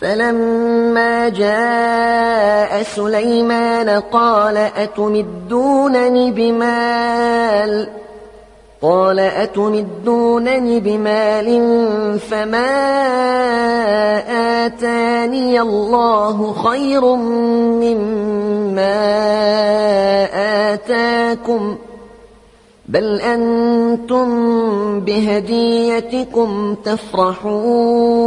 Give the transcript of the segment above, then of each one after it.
فلما جاء سليمان قال أتمدونني بمال؟ قال أتمدونني بمال فما آتاني الله خير مما آتاكم؟ بل أنتم بهديتكم تفرحون.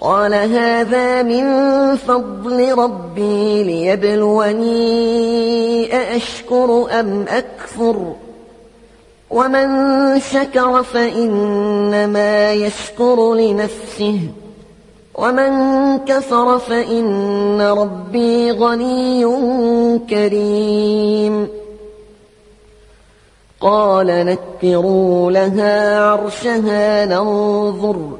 قال هذا من فضل ربي ليبلوني أأشكر أم أكفر ومن شكر فإنما يشكر لنفسه ومن كفر فإن ربي غني كريم قال نكروا لها عرشها ننظر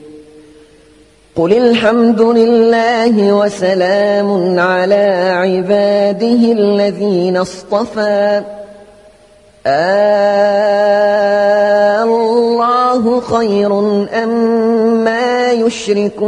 قل الحمد لله وسلام على عباده الذين اصطفى. الله خير أم ما يشركون.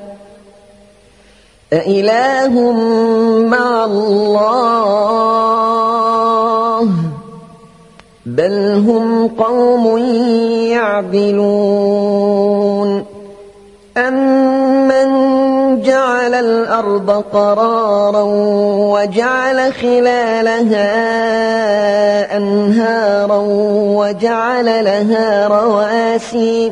أإله مع الله بل هم قوم يعدلون أمن جعل الأرض قرارا وجعل خلالها أنهارا وجعل لها رواسي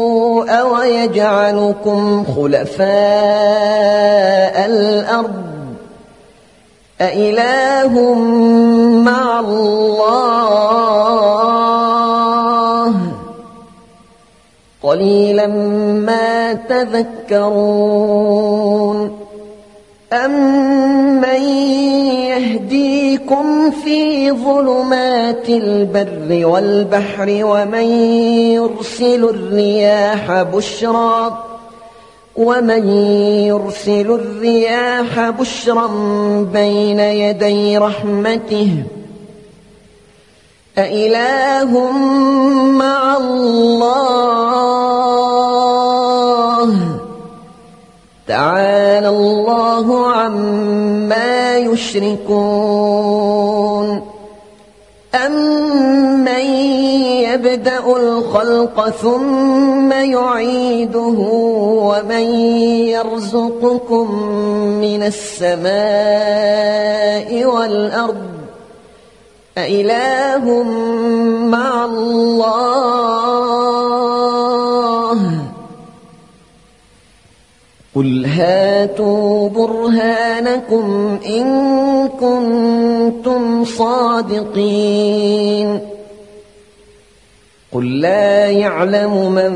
ويجعلكم خلفاء الأرض أإله مع الله قليلا ما تذكرون أمن يهديكم في ظلمات البر والبحر ومن يرسل الرياح بشرا ومن يرسل الرياح بشرا بين يدي رحمته أإله مع الله تعالى الله عما يشركون. أمن يبدأ الخلق ثم يعيده ومن يرزقكم من السماء والأرض؟ أإله مع الله. قل هاتوا برهانكم إن كنتم صادقين. قل لا يعلم من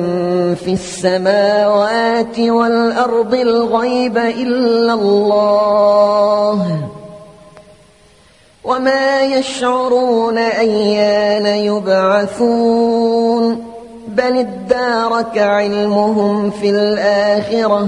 في السماوات والأرض الغيب إلا الله. وما يشعرون أيان يبعثون. بل ادارك علمهم في الآخرة.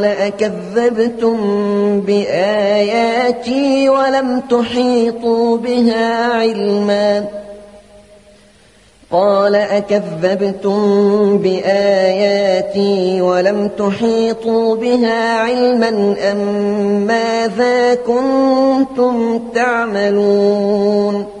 أكذبتم بآياتي ولم تحيطوا بها علما قال أكذبتم بآياتي ولم تحيطوا بها علما أم ماذا كنتم تعملون